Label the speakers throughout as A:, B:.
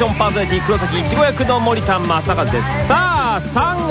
A: ーションパーソナリティ黒崎いちご役の森田正和です。さあ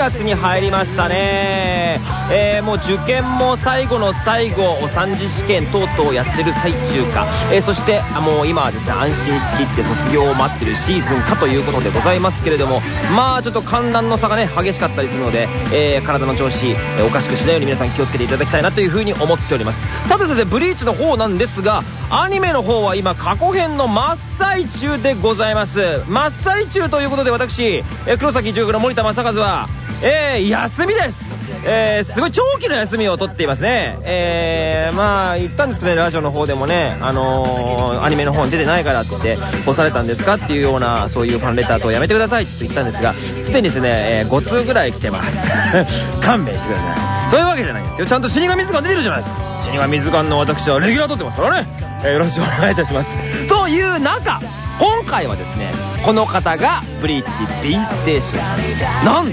A: 月に入りましたね。えー、もう受験も最後の最後3次試験等々やってる最中か、えー、そしてもう今はですね安心しきって卒業を待ってるシーズンかということでございますけれども。まあちょっと寒暖の差がね激しかったりするので、えー、体の調子、え、おかしくしないように皆さん気をつけていただきたいなというふうに思っております。さてさてブリーチの方なんですがアニメの方は今過去編の真っ最中でございます。真っ最中ということで私、え黒崎中の森田正和はえー、休みですえー、すごい長期の休みを取っていますね。えー、まあ、言ったんですけどね、ラジオの方でもね、あのー、アニメの方に出てないからって言って、干されたんですかっていうような、そういうファンレターとやめてくださいって言ったんですが、すでにですね、えー、5通ぐらい来てます。勘弁してください。そういうわけじゃないんですよ。ちゃんと死神図が出てるじゃないですか。死神図鑑の私はレギュラー取ってますからね。えー、よろしくお願いいたします。という中、今回はですね、この方がブリーチ B ステーション。なんと、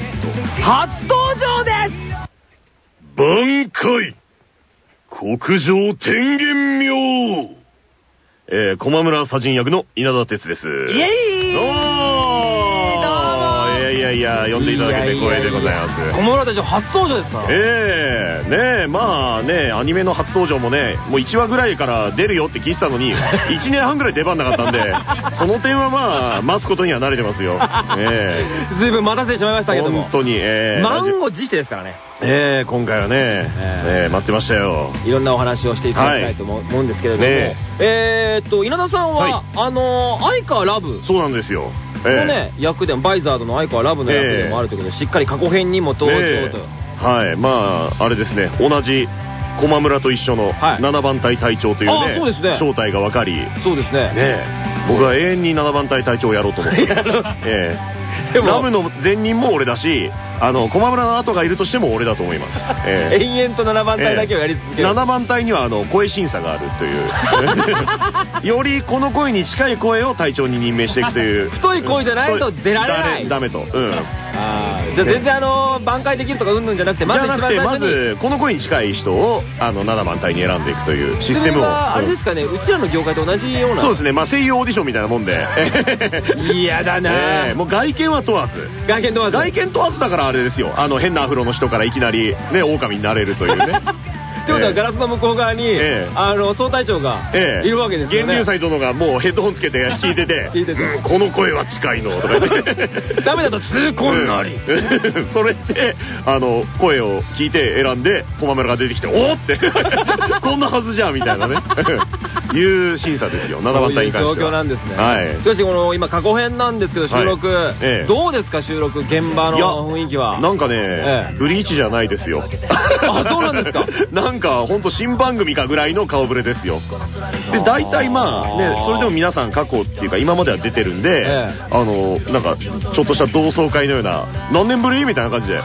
A: 初登場です
B: 挽回国上天元妙えー、駒村左人役の稲田哲です。
A: イエイどう
B: もい呼んでいただけて光栄でございます。
A: 小室たち初登場ですか
B: ええー、ねえ、まあね、アニメの初登場もね、もう1話ぐらいから出るよって聞いてたのに、1年半ぐらい出番なかったんで、その点はまあ、待つことには慣れてますよ。
A: ええー。ずいぶん待たせてしまいましたけども。
B: 本当に、ええー。
A: 満を持してですからね。
B: ええ今回はね、ええ待ってましたよ。
A: いろんなお話をしていただきたいと思うんですけれども、えっと、稲田さんは、あの、相川ラブ。
B: そうなんですよ。
A: のね、役でも、バイザードの相川ラブの役でもあるということで、しっかり過去編にも登場と。
B: はい、まあ、あれですね、同じ駒村と一緒の7番隊隊長というね、そうですね正体が分かり、
A: そうですね。
B: ね僕は永遠に7番隊隊長をやろうと思って。ええラブの前任も俺だし、あの、駒村の後がいるとしても俺だと思います。
A: えー、延々と7番隊だけをやり続ける。
B: えー、7番隊には、あの、声審査があるという。よりこの声に近い声を隊長に任命していくという。
A: 太い声じゃないと出られない。
B: ダメと。うん。
A: あじゃあ全然あの、挽回できるとかうんぬんじゃなくて、
B: まず一番最初に。まず、この声に近い人を、あの、7番隊に選んでいくというシステムを。
A: あれですかね、うちらの業界と同じような。
B: そうですね、まあ声優オーディションみたいなもんで。
A: 嫌だな
B: もう外見は問わず。
A: 外見問わず。
B: 外見問わずだからあれですよ。あの、変なアフロの人からいきなり、ね、狼になれるというね。
A: ってことはガラスの向こう側に、あの総隊長がいるわけですよね。
B: 源流祭殿がもうヘッドホンつけて聞いてて 聞いてて、この声は近いのとか言って。
A: ダメだと痛恨なり。
B: それってあの声を聞いて選んで駒村が出てきておおって。こんなはずじゃんみたいなね。いう審査ですよ。7番隊に関しては。
A: 状況なんですね。はい。しかしこの今過去編なんですけど収録。どうですか収録現場の雰囲気は？
B: なんかねブリーチじゃないですよ。
A: あそうなんですか。
B: なんなんかほんと新番組かぐらいの顔ぶれですよ。で、大体まあね、それでも皆さん過去っていうか今までは出てるんで、ええ、あの、なんかちょっとした同窓会のような、何年ぶりみたいな感じで、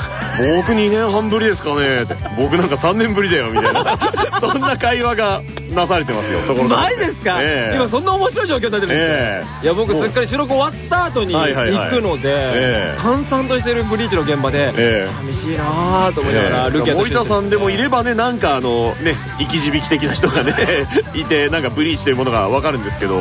B: 僕2年半ぶりですかねって、僕なんか3年ぶりだよみたいな、そんな会話がなされてますよ、ところ
A: マジですか、え、今そんな面白い状況になってるんですか、いや僕すっかり収録終わった後に行くので、閑散としてるブリーチの現場で、寂しいなぁと思いながら、ルキアと
B: 森田さんでもいればね、なんかのね生き字引的な人がね いてなんかブリーチというものが分かるんですけど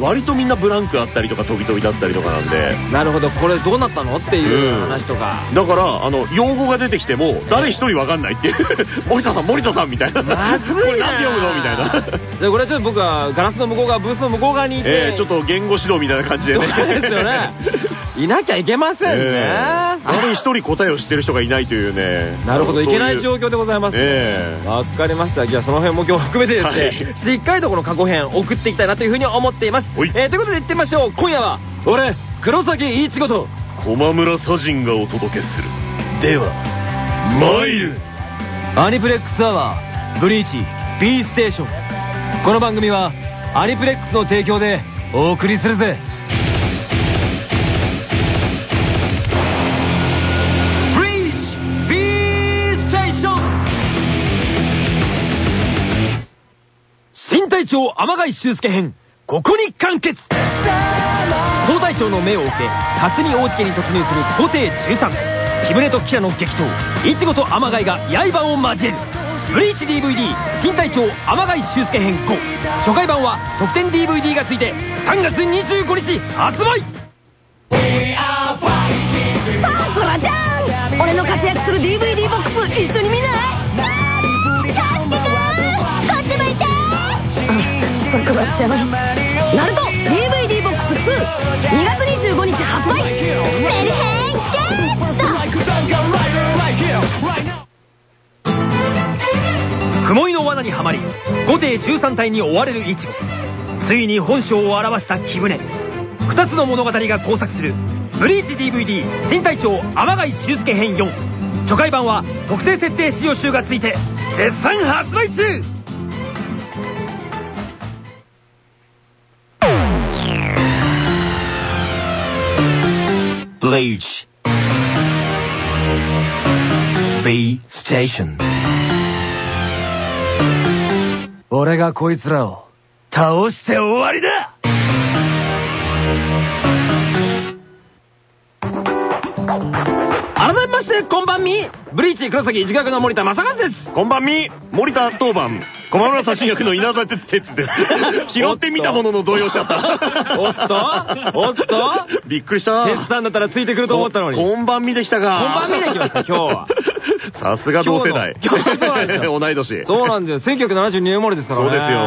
B: 割とみんなブランクあったりとか飛び飛びだったりとかなんで。
A: なるほど。これどうなったの？っていう話とか、
B: うん、だからあの用語が出てきても誰一人分かんないっていう。森田さん森田さんみたいな。
A: まずいな。これ何
B: て読むの？みたいな。
A: でこれちょっと僕はガラスの向こう側ブースの向こう側にいて、え
B: ー、ちょっと言語指導みたいな感じでね。
A: そうですよね。いなきゃいけませんね、え
B: ー、誰一人答えを知ってる人がいないというね。
A: なるほど。いけない状況でございますねわ、かりましたじゃあその辺も今日含めてですね、はい、しっかりとこの過去編送っていきたいなというふうに思っています。えー、ということで行ってみましょう。今夜は、俺、黒崎一ごと、
B: 駒村左人がお届けする。では、参る
A: アニプレックスアワー、ブリーチ、B ステーション。この番組は、アニプレックスの提供でお送りするぜ。隊長天貝修介編、ここに完結。総隊長の命を受け、霞大地家に突入する皇帝13。木舟とキラの激闘、イチゴと天貝が刃を交える。ブリーチ DVD 新隊長天貝修介編5初回版は特典 DVD がついて3月25日発売。さ
C: あゴラちゃん。俺の活躍する DVD ボックス一緒に見さくらちゃんナルト DVD ボックス22月25日発売。
D: メルヘンゲット
A: 雲井の罠にはまり後手13体に追われるイチゴついに本性を表した木舟2つの物語が交錯する。ブリーチ DVD 新隊長天貝修介編4初回版は特製設定使用集がついて絶賛発売中。
E: Bleach B Station.
A: 俺がこいつらを倒して終わりだ!改めましてこんばんみブリーチ黒崎自覚の森田正和です
B: こんばんみ、森田当番、駒村写真役の稲田哲です。拾ってみたものの動揺しちゃった。
A: おっとおっと
B: びっくりした。
A: テスさんだったらついてくると思ったのに
B: こんばんみでしたか。
A: こんばんみで来ました今日は。
B: さすが同世代。
A: 今日のそうなんですよ
B: 同い年。
A: そうなんですよ1972年生まれですからね
B: そうですよ。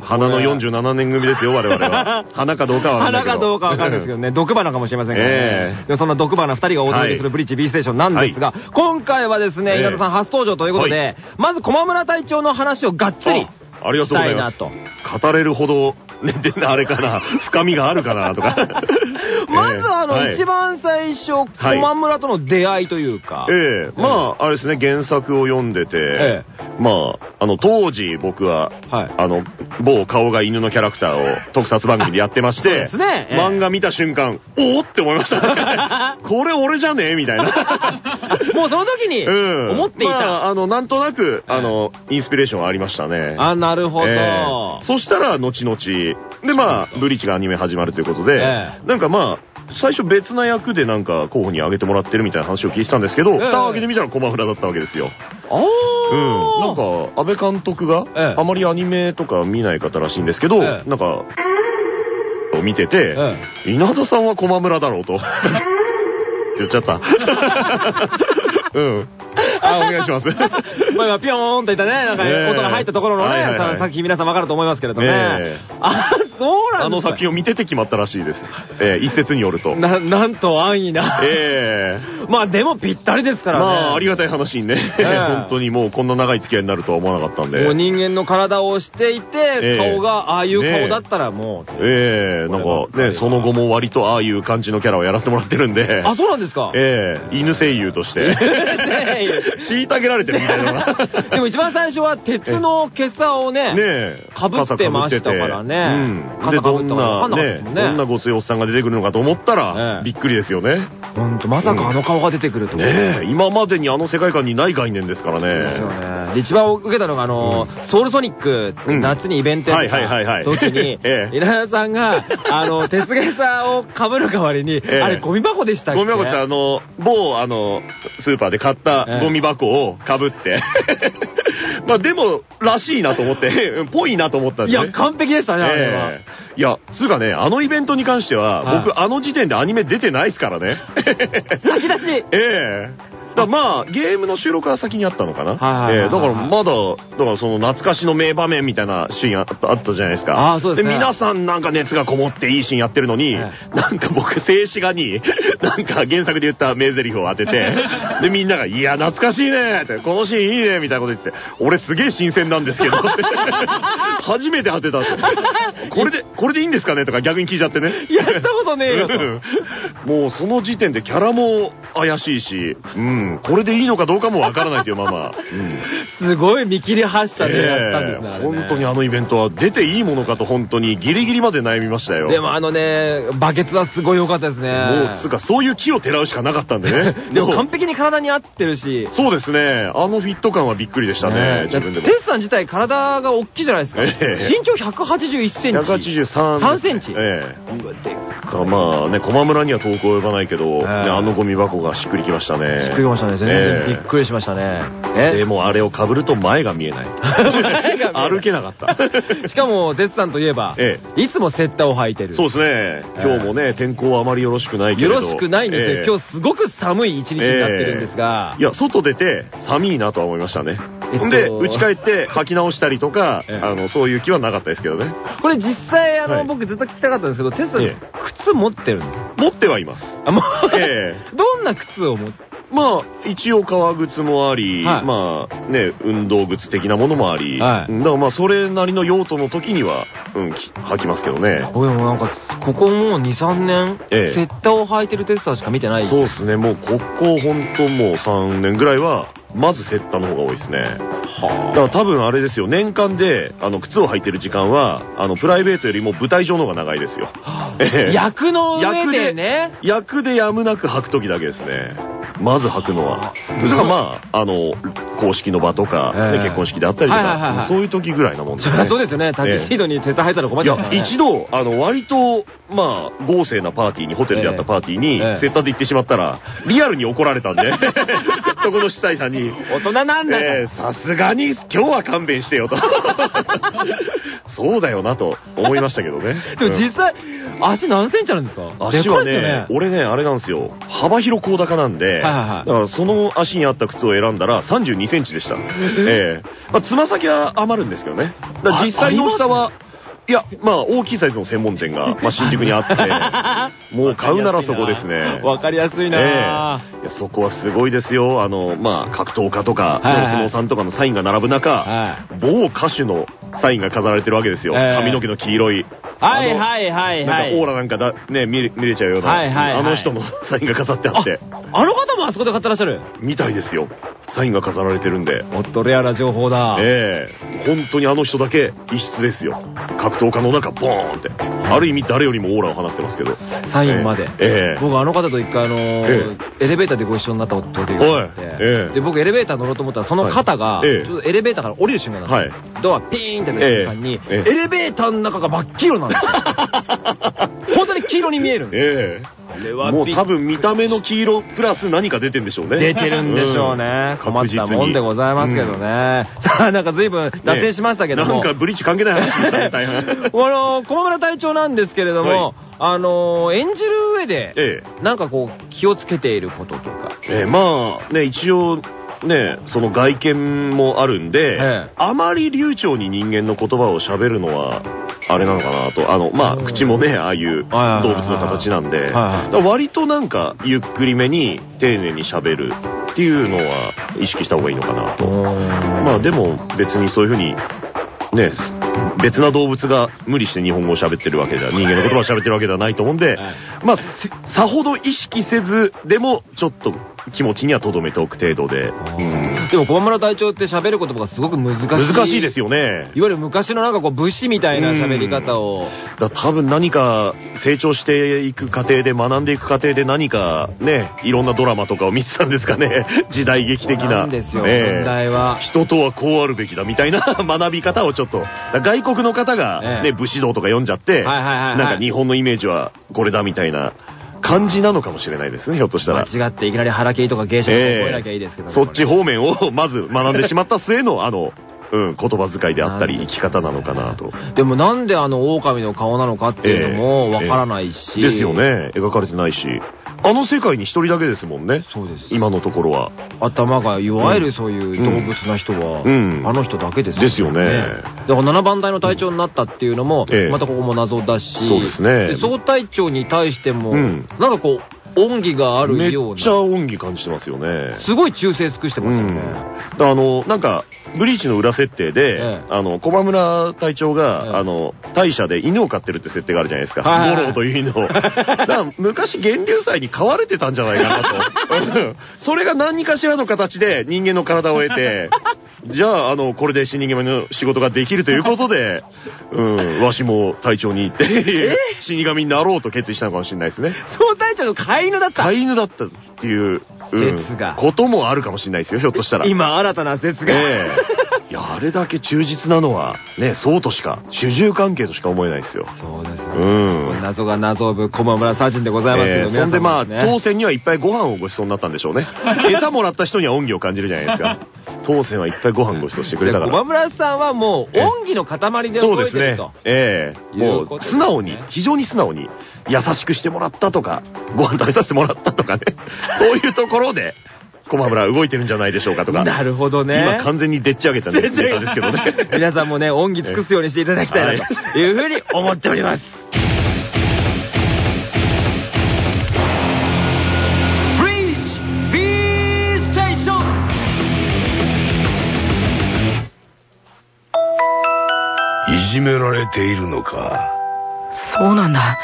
B: 花の47年組ですよ、我々は。花かどうかは。
A: 花かど。うかわかんないですけどね、毒花かもしれませんからね。そんな毒花2人がお届けするブリッジ B ステーションなんですが、今回はですね、
B: ええ。
A: 稲田さん初登場ということで、
B: はい。
A: まず駒村隊長の話をがっつり
B: あありがとうございます。
A: したい
B: 語れるほど、ね、であれかな、深みがあるかな、とか。
A: まずあの、
B: はい
A: 一番最初、
B: はい
A: 駒村との出会いというか、
B: ええまあ、あれですね、原作を読んでて、
A: え
B: まあ、あの、当時僕は、
A: はい
B: あの、某顔が犬のキャラクターを特撮番組でやってまして、漫画見た瞬間、おおって思いましたね。これ俺じゃねえみたいな。
A: もうその時に
B: うん。
A: 思っていた。
B: まあ、あの、なんとなく、あの、インスピレーションありましたね。
A: あ、なるほど。
B: ええそしたら、後々、で、まあ、ブリーチがアニメ始まるということで、
A: え
B: なんかまあ、最初別な役でなんか候補に挙げてもらってるみたいな話を聞いてたんですけど、
A: ええ
B: 蓋を開けてみたら駒浦だったわけですよ。
A: あー
B: うん。なんか、安倍監督が、
A: ええ
B: あまりアニメとか見ない方らしいんですけど、
A: ええ
B: なんか、を見てて、
A: え
B: 稲田さんは駒村だろうと。言っちゃった。うん。あ、お願いします。
A: まあ今、ピョーンといったね、なんか
B: ええ
A: 音が入ったところのね、作品皆さんわかると思いますけれどね。
B: ええ
A: あ、そうなん
B: あの作品を見てて決まったらしいです。えー一説によると。
A: な、なんと安易な。
B: ええ
A: まあでもぴったりですからね。
B: まあ、ありがたい話にね、
A: ええ
B: 本当にもうこんな長い付き合いになるとは思わなかったんで。
A: もう人間の体をしていて、
B: ええ
A: 顔がああいう顔だったらもう。
B: ええなんかね、その後も割とああいう感じのキャラをやらせてもらってるんで。
A: あ、そうなんですか
B: ええ犬声優として。
A: 声優
B: 虐げられてるみたいな。
A: でも一番最初は鉄の袈裟をね。かぶってましたからね
B: うん。で、
A: 傘かぶ
B: どんな、どんなごついおっさんが出てくるのかと思った
A: え
B: ら
A: え、
B: びっくりですよね。
A: ほんと、まさかあの顔が出てくると。
B: ねえ、今までにあの世界観にない概念ですから
A: ですよ
B: ね。
A: 一番受けたのが、あの、ソウルソニック、
B: うん
A: 夏にイベントやって
B: はいはいはいはい。
A: た時に、
B: ええ。
A: 稲田さんが、あの、鉄芸さを被る代わりに、
B: ええ。
A: あれゴミ箱でしたっけ？
B: ゴミ箱ってあの、某あの、スーパーで買った
A: ええ。
B: ゴミ箱を被って。まあでも、らしいなと思って、ぽいなと思ったんですね。
A: いや、完璧でしたね、あれは。
B: ええいや、つうかね、あのイベントに関しては、
A: はい。
B: 僕あの時点でアニメ出てないですからね。
A: 先出し。
B: ええだまあ、ゲームの収録は先にあったのかな？
A: はいはいはいはい
B: ええだからまだ、だからその懐かしの名場面みたいなシーンあったあったじゃないですか。
A: ああそうですね
B: 皆さんなんか熱がこもっていいシーンやってるのに、
A: え
B: なんか僕静止画に、なんか原作で言った名台詞を当てて、でみんなが、いや懐かしいねって、このシーンいいねみたいなこと言ってて、俺すげえ新鮮なんですけど、初めて当てたって。これで、これでいいんですかねとか逆に聞いちゃってね。
A: やったことねえよ
B: もうその時点でキャラも怪しいし、うん、これでいいのかどうかもわからないというまま、うん
A: すごい見切り発車でやったんですね、
B: 本当にあのイベントは出ていいものかと本当にギリギリまで悩みましたよ。
A: でもあのね、バケツはすごい良かったですね。
B: もう、つうかそういう木をてらうしかなかったんでね。
A: でも完璧に体に合ってるし。
B: そうですね。あのフィット感はびっくりでしたね。自分でも
A: テ。スさん自体体が大きいじゃないですか。
B: ええ
A: 身長181センチ。
B: 183。
A: 3センチ
B: ええまあね、駒村には遠く及ばないけど、あのゴミ箱がしっくりきましね。
A: しっくりましたね。全
B: ええ
A: 然びっくりしましたね。
B: で、もうあれを被ると前が見えない。歩けなかった。
A: しかも、哲さんといえば、
B: え
A: いつもセッターを履いてる。
B: そうですね。今日もね、天候はあまりよろしくないけれど。
A: よろしくないんですよ。
B: ええ
A: 今日すごく寒い一日になってるんですが。
B: いや、外出て寒いなとは思いましたね。
A: えっと
B: で、家帰って履き直したりとか、
A: ええ
B: あの、そういう気はなかったですけどね。
A: これ実際、あの、
B: はい
A: 僕ずっと聞きたかったんですけど、テスさん、
B: え
A: 靴持ってるんですよ。
B: 持ってはいます。
A: あ、も どんな靴を持って？
B: まあ、一応革靴もあり、
A: はい
B: まあ、ね、運動靴的なものもあり、
A: はい
B: だからまあ、それなりの用途の時には、うん、き履きますけどね。
A: 僕もなんか、ここもう2、3年、
B: ええ
A: セッターを履いてるテスさんしか見てない。
B: そうですね、もう、ここほんともう3年ぐらいは、まずセッターの方が多いですね。だから多分あれですよ、年間で、あの、靴を履いてる時間は、あの、プライベートよりも舞台上の方が長いですよ。ええ
A: 役の上でね。
B: 役でやむなく履く時だけですね。まず履くのは。だからまあ、あの、公式の場とか、
A: ええ
B: ね結婚式であったりと
A: はいはいはいはい、
B: かそういう時ぐらいなもんです
A: そ
B: ね。
A: りゃそうですよね。タキシードにセッター履いたら困っちゃうから、ね。
B: 一度、あの、割と、まあ、豪勢なパーティーに、ホテルであったパーティーに、
A: ええ
B: セッターで行ってしまったら、リアルに怒られたんで、そこの主催さんに、
A: 大人なんだから。
B: ええさすがに今日は勘弁してよと。そうだよなと思いましたけどね。
A: でも実際、足何センチあるんですか？
B: 足はね
A: でかいっすよね。
B: 俺ね、あれなんですよ。幅広高高なんで、
A: はいはいはい
B: だからその足に合った靴を選んだら32センチでした。ええまあ、つま先は余るんですけどね。だから実際の大きさは、いや、まあ、大きいサイズの専門店が、まあ、新宿にあって、もう買うならそこですね。
A: わかりやすいな
B: ええいやそこはすごいですよ。あの、まあ、格闘家とか、プ
A: はいはい
B: ロ相撲さんとかのサインが並ぶ中、
A: は
B: 某歌手のサインが飾られてるわけですよ。
A: ええ
B: 髪の毛の黄色い。
A: はいはいはいはい。
B: なんかオーラなんかだ、ね、見れ見れちゃうような、
A: はいはいはい
B: あの人のサインが飾ってあって、
A: あの方もあそこで買ってらっしゃる？
B: みたいですよ。サインが飾られてるんで。
A: おっとレアな情報だ。
B: ええ本当にあの人だけ異質ですよ。格闘家の中、ボーンって。ある意味誰よりもオーラを放ってますけど。
A: サインまで。
B: ええ
A: 僕あの方と一回あのーエレベーターでご一緒になった時があって、
B: はいええ
A: で、僕エレベーター乗ろうと思ったらその方が、エレベーターから降りる瞬間なんですよ。ドアピーンって出た瞬間に、
B: ええ
A: エレベーターの中が真っ黄色なんですよ。本当に黄色に見えるんですよ。
B: え
A: あれ
B: え
A: は
B: もう多分見た目の黄色プラス何か出てんでしょうね。
A: 出てるんでしょうね。
B: うん
A: 困ったもんでございますけどね。さあ、なんか随分脱線しましたけども。
B: なんかブリッジ関係ない話でしたね、大変。
A: あの、駒村隊長なんですけれども、
B: はい
A: あの、演じる上で、
B: ええ。
A: なんかこう、気をつけていることとか。
B: ええまあ、ね、一応、ね、その外見もあるんで、
A: ええ。
B: あまり流暢に人間の言葉を喋るのは、あれなのかなと。あの、まあ、
A: うん。
B: 口もね、ああいう
A: はい
B: 動物の形なんで、割となんか、ゆっくりめに丁寧に喋るっていうのは意識した方がいいのかなと。まあでも別にそういうふうに、ね、別な動物が無理して日本語を喋ってるわけでは、人間の言葉を喋ってるわけではないと思うんで、
A: はい。
B: まあ、せさほど意識せず、でも、ちょっと気持ちには留めておく程度で、うん
A: でも、駒村隊長って喋る言葉がすごく難しい。
B: 難しいですよね。
A: いわゆる昔のなんかこう、武士みたいな喋り方を。
B: だ多分何か成長していく過程で学んでいく過程で何かね、いろんなドラマとかを見てたんですかね。時代劇的な。
A: なんですよ、
B: ええ
A: 問題は。
B: 人とはこうあるべきだみたいな 学び方をちょっと、だ外国の方がね、
A: ええ
B: 武士道とか読んじゃって、なんか日本のイメージはこれだみたいな感じなのかもしれないですね、ひょっとしたら。
A: 間違っていきなり腹切りとか芸者とか覚えなきゃいいですけどね、
B: そっち方面をまず学んでしまった末の、あの、うん、言葉遣いであったり、生き方なのかなと。
A: でもなんであの狼の顔なのかっていうのもわからないし。
B: ですよ。ね。描かれてないし。あの世界に一人だけですもんね。
A: そうです。
B: 今のところは。
A: 頭がいわゆるそういう動物な人は、
B: うん。
A: あの人だけです
B: ですよね。
A: だから7番隊の隊長になったっていうのも、
B: ええ。
A: またここも謎だし、
B: そうですね。
A: 総隊長に対しても、
B: うん。
A: なんかこう、恩義がある
B: めっ
A: よう
B: ちゃ
A: な、
B: 恩義感じてますよね。
A: すごい忠誠尽くしてますよね。
B: うん、あの、なんか、ブリーチの裏設定で、
A: ええ
B: あの、駒村隊長が、
A: ええ
B: あの、大社で犬を飼ってるって設定があるじゃないですか。
A: はいはいはい
B: ゴローという犬を。だから昔、源流祭に飼われてたんじゃないかなと。うんそれが何かしらの形で人間の体を得て、じゃあ、あの、これで死人間の仕事ができるということで、うん、わしも隊長に行って、死神になろうと決意したのかもしれないですね。
A: 総隊長の飼い犬だった。
B: 飼い犬だったっていう、うん
A: 説が
B: こともあるかもしれないですよ、ひょっとしたら。
A: 今新たな説が。
B: ええいや、あれだけ忠実なのは、ね、そうとしか、主従関係としか思えないですよ。
A: そうですね。
B: うん。
A: 謎が謎をぶ駒村サージンでございますけど、
B: えーそんでまあ、当
A: 当
B: 選にはいっぱいご飯をご馳走になったんでしょうね。餌もらった人には恩義を感じるじゃないですか。当選はいっぱいご飯ご馳走してくれたから。
A: 駒村さんはもう、恩義の塊で
B: そうですね
A: 動いてると。。
B: ええ
A: いう
B: もう素直に、非常に素直に、優しくしてもらったとか、ご飯食べさせてもらったとかね。そういうところで、駒村動いてるんじゃないでしょうかとか。
A: なるほどね。
B: 今完全にでっち上げたネタですけどね。
A: 皆さんもね、恩義尽くすようにしていただきたいなというふうに思っております。
F: いじめられているのか。
G: そうなんだ。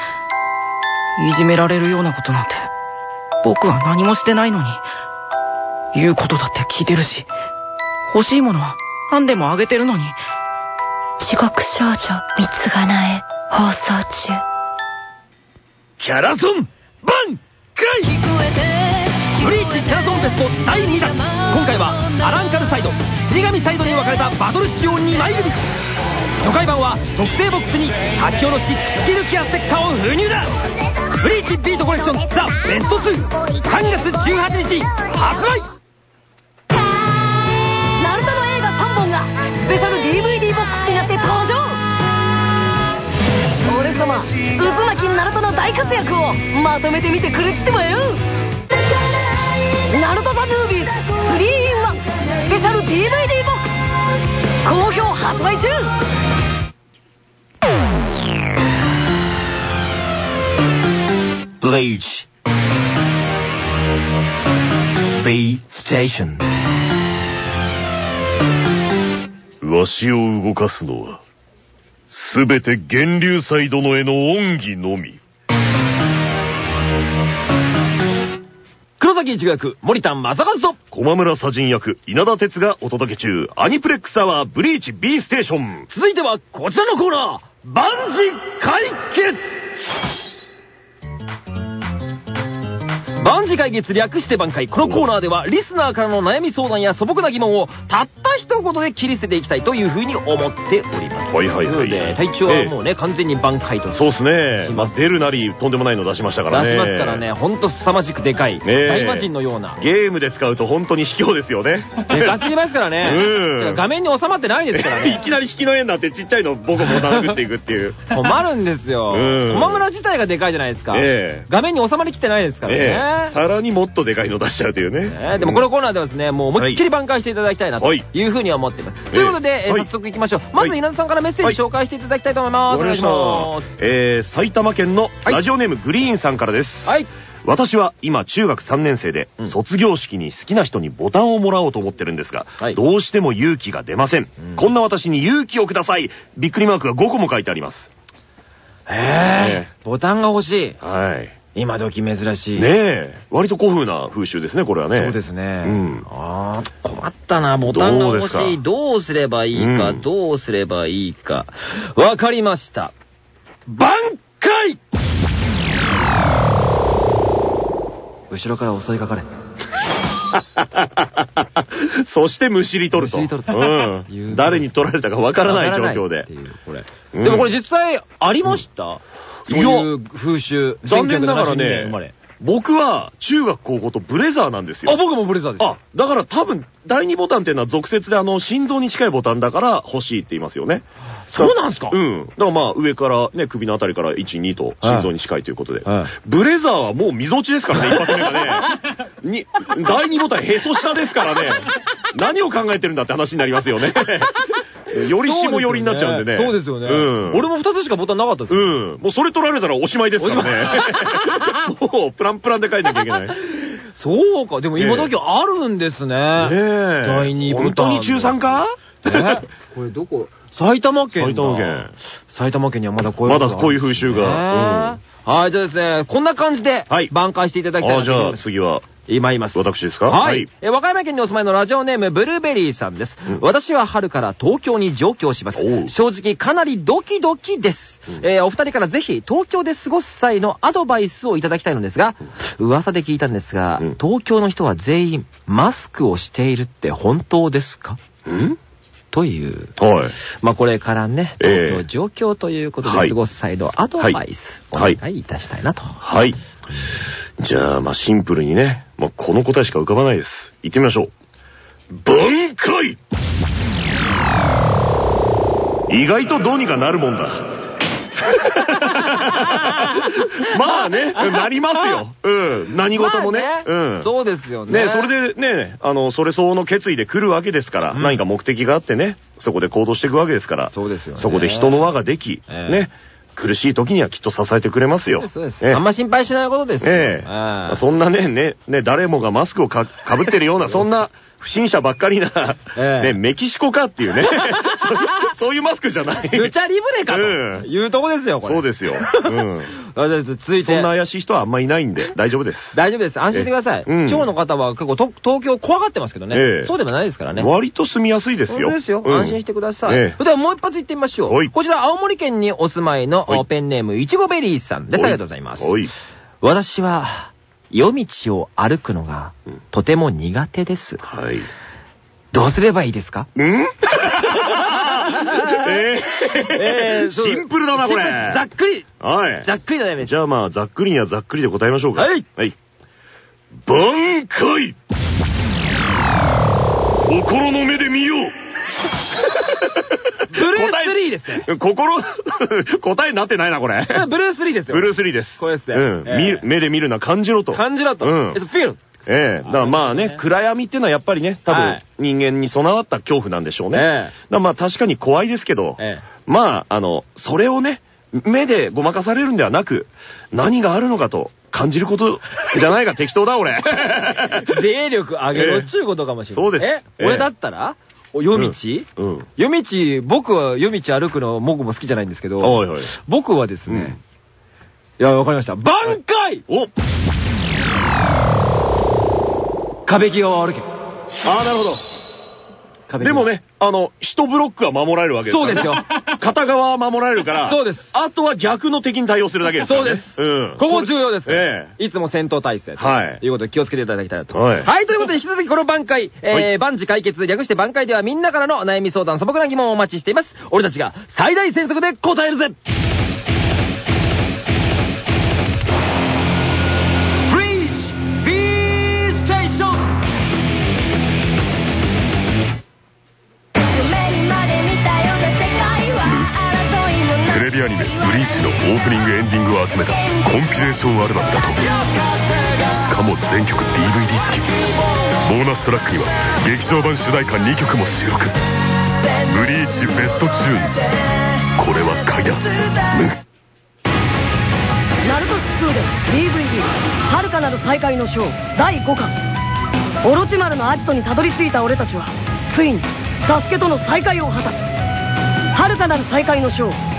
G: いじめられるようなことなんて、僕は何もしてないのに。言うことだって聞いてるし、欲しいものは何でもあげてるのに。
D: 地獄少女三つがなえ放送中
A: キャラソンバンクイブリーチキャラソンテスト第2弾今回はアランカルサイド死神サイドに分かれたバトル仕様2枚組初回版は特製ボックスに書き下ろしスキルケアステッカーを封入だ。ブリーチビートコレクションザ・ベスト23月18日発売。
C: ナルトの映画3本がスペシャル DVD ボックスになって登場。俺様渦巻きナルトの大活躍をまとめてみてくれってばよナルトザムービーズ 3in1 スペシャル DVD ボックス好評発売中
E: Bleach. B Station.
B: わしを動かすのは、すべて源流祭殿への恩義のみ。
A: 黒崎一護役森田正和と
B: 駒村左人役、稲田哲がお届け中、アニプレックスアワーブリーチ B ステーション。
A: 続いてはこちらのコーナー万事解決万事解決略して挽回。このコーナーではリスナーからの悩み相談や素朴な疑問をたった一言で切り捨てていきたいというふうに思っております。
B: はいはいはい
A: で、隊長はもうね、完全に挽回と。
B: そうですね
A: し。
B: まあ、出るなりとんでもないの出しましたからね。
A: 出しますからね、。ほんと凄まじくでかい、
B: え
A: 大魔人のような。
B: ゲームで使うと本当に卑怯ですよね。
A: でかすぎますからね。
B: うん
A: 画面に収まってないですからね
B: い。きなり引きの絵になってちっちゃいのボコボコ殴っていくっていう。
A: 困るんですよ。
B: うん
A: 駒村自体がでかいじゃないですか。
B: ええ
A: 画面に収まりきってないですからね。
B: ええさらにもっとでかいの出しちゃうというね。
A: ねでもこのコーナーではですね、もう思いっきり挽回していただきたいなと
B: はい
A: いうふうに思っています。ということで、早速行きましょう。まず稲田さんからメッセージ紹介していただきたいと思います。お願いします。
B: えー、埼玉県の
A: はい
B: ラジオネームグリーンさんからです。
A: はい。
B: 私は今中学3年生で、
A: うん
B: 卒業式に好きな人にボタンをもらおうと思ってるんですが、
A: はい
B: どうしても勇気が出ません,、
A: ん
B: こんな私に勇気をくださいびっくりマークが5個も書いてあります。
A: えー、ボタンが欲しい。
B: はい。
A: 今時珍しい。
B: ねえ、割と古風な風習ですね、これはね。
A: そうですね。
B: うん
A: あー困ったな。ボタンが欲しい。
B: か？
A: どうすればいいか、
B: うん
A: どうすればいいか。わかりました。挽回後ろから襲いかかれ。
B: そしてむしり取ると。
A: むしり取ると
B: うん。誰に取られたかわからない状況で
A: でもこれ実際ありました、
B: うん
A: そういう風習。
B: 残念ながら
A: 1972年生
B: ね僕は中学高校とブレザーなんですよ。
A: あ、僕もブレザーです。
B: あ、だから多分、第2ボタンっていうのは俗説であの、心臓に近いボタンだから欲しいって言いますよね。
A: そうなんすか？
B: うん。だからまあ、上からね、首のあたりから1、2と心臓に近いということで。
A: はい
B: ブレザーはもう溝落ちですからね、一発目がね。に、第2ボタンへそ下ですからね。何を考えてるんだって話になりますよね。より下寄りになっちゃうんでね。
A: そうですよね。
B: うん。
A: 俺も2つしかボタンなかったですよ。
B: うん。もうそれ取られたらおしまいですからね。もう、プランプランで書いなきゃいけない。ね
A: そうか。でも今時あるんですね。
B: え。
A: 第二ボタン
B: 本当に中3か？
A: ねこれどこ？埼玉県だ。
B: 埼玉県。
A: 埼玉県にはまだこういうね。
B: まだこういう風習が。
A: はい、じゃあですね、こんな感じで
B: はい。
A: 挽回していただきたい
B: ああ、じゃあ
A: なと思います。
B: 次は、
A: 今言います。
B: 私ですか？
A: はい。え和歌山県にお住まいのラジオネーム、ブルーベリーさんです。
B: うん。
A: 私は春から東京に上京します。正直かなりドキドキです。
B: うん。
A: えーお二人からぜひ東京で過ごす際のアドバイスをいただきたいのですが、噂で聞いたんですが、
B: うん。
A: 東京の人は全員マスクをしているって本当ですか？
B: ん？
A: という、
B: はい。
A: まあこれからね、
B: ええ
A: 東京状況ということ
B: はい
A: で過ごす際のアドバイスお
B: はい
A: 願いいたしたいなと。
B: はい。じゃあ、まあシンプルにね、まあこの答えしか浮かばないです。行ってみましょう。挽回意外とどうにかなるもんだ。まあね、なりますよ。うん。何事もね。
A: まあ
B: うん。
A: そうですよね。
B: ね、それでね、あの、それ相応の決意で来るわけですから、
A: うん
B: 何か目的があってね、そこで行動していくわけですから、
A: そうですよね
B: そこで人の輪ができ、
A: ええ
B: ね、苦しい時にはきっと支えてくれますよ。
A: そうです。
B: ええ
A: あんま心配しないことですよ。
B: ええそんなね、ね、ね、誰もがマスクをかかぶってるような、そんな不審者ばっかりな、
A: ええ
B: ね、メキシコかっていうね、そうそういうマスクじゃない。
A: ルチャリブレか
B: うん
A: というとこですよ、これ。
B: そうですよ。うん。
A: 続いて。
B: そんな怪しい人はあんまいないんで、大丈夫です。
A: 大丈夫です。安心してください。
B: えうん
A: 今日の方は結構と東京怖がってますけどね。
B: ええ
A: そうでもないですからね。
B: 割と住みやすいですよ。
A: 本当ですよ。
B: うん
A: 安心してください。
B: ええ
A: それではもう一発行ってみましょ
B: はい
A: う。こちら、青森県にお住まいのペンネーム、いちごベリーさんです。ありがとうございます。私は、夜道を歩くのが
B: うん
A: とても苦手です。
B: はい。
A: どうすればいいですか？
B: ん？えシンプルだな、これ。
A: ざっくり、
B: はい。
A: ざっくりだよね。
B: じゃあまあ、ざっくりにはざっくりで答えましょうか。
A: はい。
B: はい。挽回心の目で見よう
A: ブルースリーですね。
B: 心、答えになってないな、これ。
A: ブルースリーですよ。
B: ブルース・リーです。
A: これですね
B: うん。目で見るな、感じろと。
A: 感じろと。
B: うん
A: It's feel.
B: ええ。だからまあね、暗闇っていうのはやっぱりね、多分
A: はい。
B: 人間に備わった恐怖なんでしょうね。
A: ええ。
B: だからまあ確かに怖いですけど、
A: ええ。
B: まあ、あの、それをね、目でごまかされるんではなく、何があるのかと感じることじゃないか、適当だ、俺。
A: 霊力上げろっちゅうことかもしれない。
B: そうです。
A: え
B: ええ。
A: 俺だったら？お夜道？
B: うん。
A: 夜道、僕は夜道歩くの僕も好きじゃないんですけど、
B: はいはい。
A: 僕はですね、いや、わかりました。挽回！
B: お
A: 壁際を歩け。
B: ああ、なるほど。でも。ね、あの、一ブロックは守られるわけです。
A: そうです
B: よ。片側は守られるから。
A: そうです
B: あとは逆の敵に対応するだけです。
A: そうです。
B: うん。
A: ここ重要です。
B: え
A: いつも戦闘態勢。
B: はい
A: ということで気をつけていただきたいなと。
B: はい
A: ということで引き続きこの挽回、え
B: は
A: ー、万事解決、略して挽回ではみんなからの悩み相談、素朴な疑問をお待ちしています。俺たちが最大戦速で答えるぜ
F: アニメ「ブリーチ」のオープニングエンディングを集めたコンピレーションアルバムだとしかも全曲 DVD 付きボーナストラックには劇場版主題歌2曲も収録。ブリーチベストチューン。ズこれは買いだ
C: ナルト疾風伝 DVD「遥かなる再会の章」第5巻。オロチマルのアジトにたどり着いた俺たちはついにサスケとの再会を果たす。遥かなる再会の章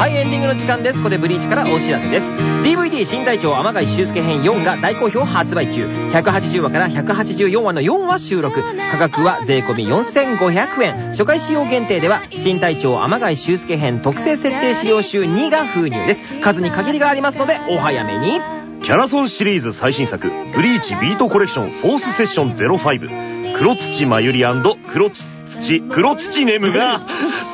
A: はい、エンディングの時間です。ここでブリーチからお知らせです。DVD 新隊長天海修介編4が大好評発売中。180話から184話の4話収録。価格は税込4500円。初回使用限定では、新隊長天海修介編特製設定資料集2が封入です。数に限りがありますので、お早めに。
B: キャラソンシリーズ最新作、ブリーチビートコレクションフォースセッション05。黒土まゆり黒土、黒土ネムが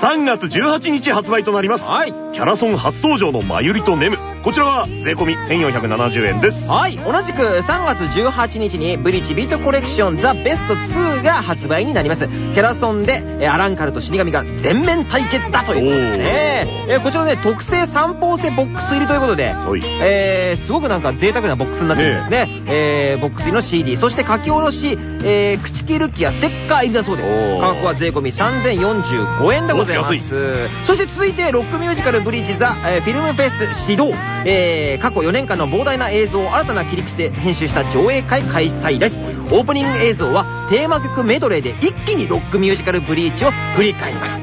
B: 3月18日発売となります。
A: はい。
B: キャラソン初登場のまゆりとネム。こちらは税込み1470円です。
A: はい。同じく3月18日にブリーチビートコレクションザ・ベスト2が発売になります。キャラソンでえーアランカルと死神が全面対決だということですね。えーこちらね、特製三方製ボックス入りということで、
B: はい。
A: えー、すごくなんか贅沢なボックスになってるんですね。えー、ボックス入りの CD、そして書き下ろし、えー、口切る気やステッカー入りだそうです。価格は税込み3045円でございます。そして続いて、ロックミュージカルブリーチザ、えーフィルムフェス始動。えー、過去4年間の膨大な映像を新たな切り口で編集した上映会開催です。オープニング映像はテーマ曲メドレーで一気にロックミュージカルブリーチを振り返ります。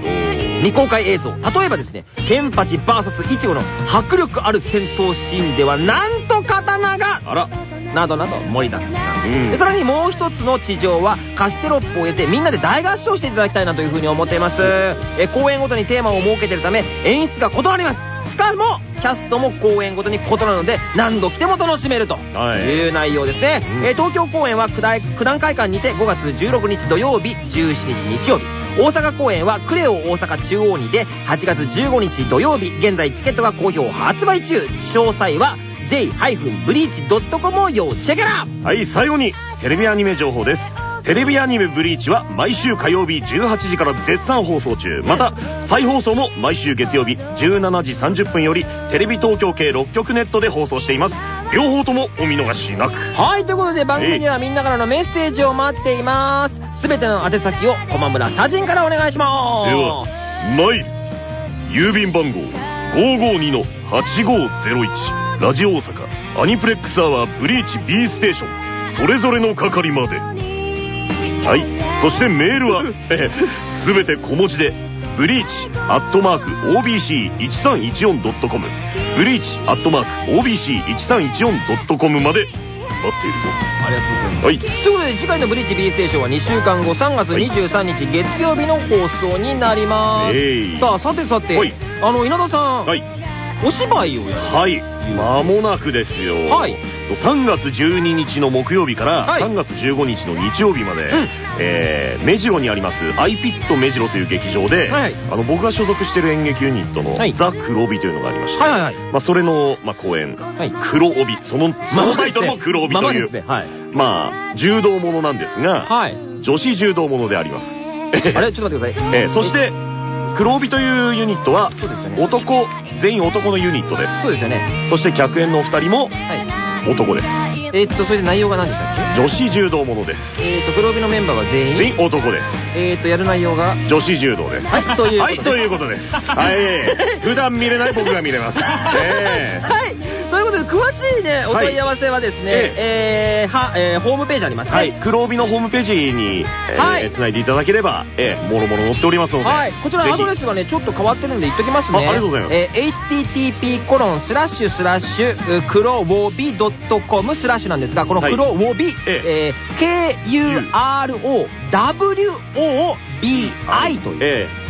A: 未公開映像、例えばですね、ケンパチ VS イチゴの迫力ある戦闘シーンではなんと刀が
B: あら。
A: などなど盛りだくさん、
B: うん。
A: でさらにもう一つの地上は歌詞テロップを入れてみんなで大合唱していただきたいなというふうに思っています、え公演ごとにテーマを設けているため演出が異なります。しかもキャストも公演ごとに異なるので何度来ても楽しめると
B: はい。
A: いう内容ですね、
B: うん。
A: えー東京公演は九段会館にて5月16日土曜日17日日曜日。大阪公演はクレオ大阪中央にて8月15日土曜日現在チケットが好評発売中。詳細は j-breach.com を要チェケラ
B: はい、最後に、テレビアニメ情報です。テレビアニメブリーチは毎週火曜日18時から絶賛放送中。また、再放送も毎週月曜日17時30分よりテレビ東京系6局ネットで放送しています。両方ともお見逃しなく。
A: はい、ということで番組ではみんなからのメッセージを待っています。すべての宛先を駒村佐人からお願いしま
B: では、マイ、郵便番号552-8501、ラジオ大阪、アニプレックスアワーブリーチ B ステーション、それぞれの係まで。はい。そしてメールは、すべて小文字で、ブリーチアットマーク OBC1314.com、ブリーチアットマーク OBC1314.com まで待っているぞ。
A: ありがとうございます。
B: はい。
A: ということで次回のブリーチ B ステーションは2週間後3月23日月曜日の放送になります。
B: えい
A: さあ、さてさて、
B: はい
A: あの、稲田さん、
B: はい。
A: お芝居をやる。
B: はい。間もなくですよ。
A: はい。
B: 3月12日の木曜日から
A: はい
B: 3月15日の日曜日まで、
A: うん
B: えー、目白にあります iPit 目白という劇場で、
A: はい
B: あの僕が所属してる演劇ユニットの
A: はい
B: ザ・黒帯というのがありまして、
A: はいはいはい。
B: まあ、それの、まあ、公演、
A: はい。
B: 黒帯、その、そのタイトルも黒帯という、
A: まま
B: あ、柔道ものなんですが、
A: はい。
B: 女子柔道ものであります。
A: あれ？ちょっと待ってください。
B: えーそして、黒帯というユニットは、
A: そうですよね。
B: 男、全員男のユニットです。
A: そうですよね。
B: そして客演のお二人も
A: はい。
B: 男です。
A: えーっと、それで内容が何でしたっけ？
B: 女子柔道ものです。
A: えーっと、黒帯のメンバーは全員？
B: 全員男です。
A: えーっと、やる内容が、
B: 女子柔道です。
A: はいということで
B: はい、ということです。はい。普段見れない僕が見れます。ええ
A: はい。ということで、詳しいね、お問い合わせはですね、えー、は、えー、ホームページありますね。
B: はい。黒帯のホームページに、えー
A: はい
B: 繋いでいただければ、えー、もろもろ載っておりますので。
A: はい。こちらアドレ
B: ス。
A: スがね、ちょっと変わってるんで言っときますね。
B: あありがとうございます
A: えー http コロンスラッシュスラッシュ、黒ウォビ .com スラッシュなんですが、この黒ウォビ、
B: え
A: えー k-u-r-o-w-o-b-i という。
B: ええ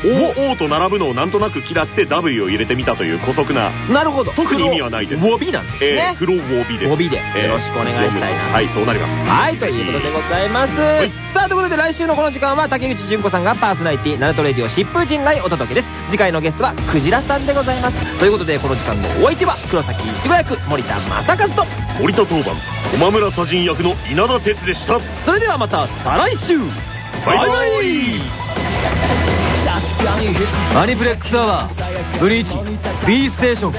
B: お、おと並ぶのをなんとなく嫌って W を入れてみたという古速な、
A: なるほど。
B: 特に意味はないです
A: 黒ウォビなんです
B: え
A: ね
B: え。黒帯です。
A: 帯でよろしくお願いしたいな
B: はい、そうなります。
A: はい、ということでございます。
B: い
A: さあ、ということで来週のこの時間は竹口純子さんがパーソナリティ、ナルトレディオ疾風陣来お届けです。次回のゲストはクジラさんでございます。ということで、この時間のお相手は黒崎いちご役森田正和と、
B: 森田当番、駒村左人役の稲田哲でした。
A: それではまた再来週
B: バイバイ。
H: アニプレックスアワーブリーチ B ステーション。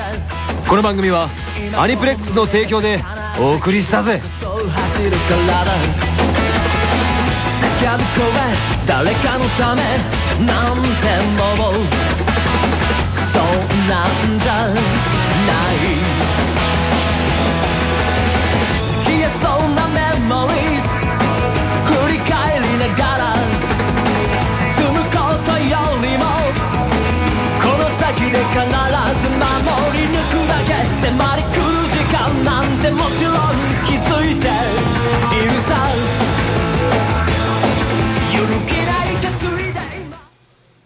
H: この番組はアニプレックスの提供でお送りしたぜ。
I: 叫び声誰かのためなんてもう。そうなんじゃない。消えそうなメモリー。
A: ながら進むことよりもこの先で必ず守り抜くだけ。迫り来る時間なんてもちろん気づいて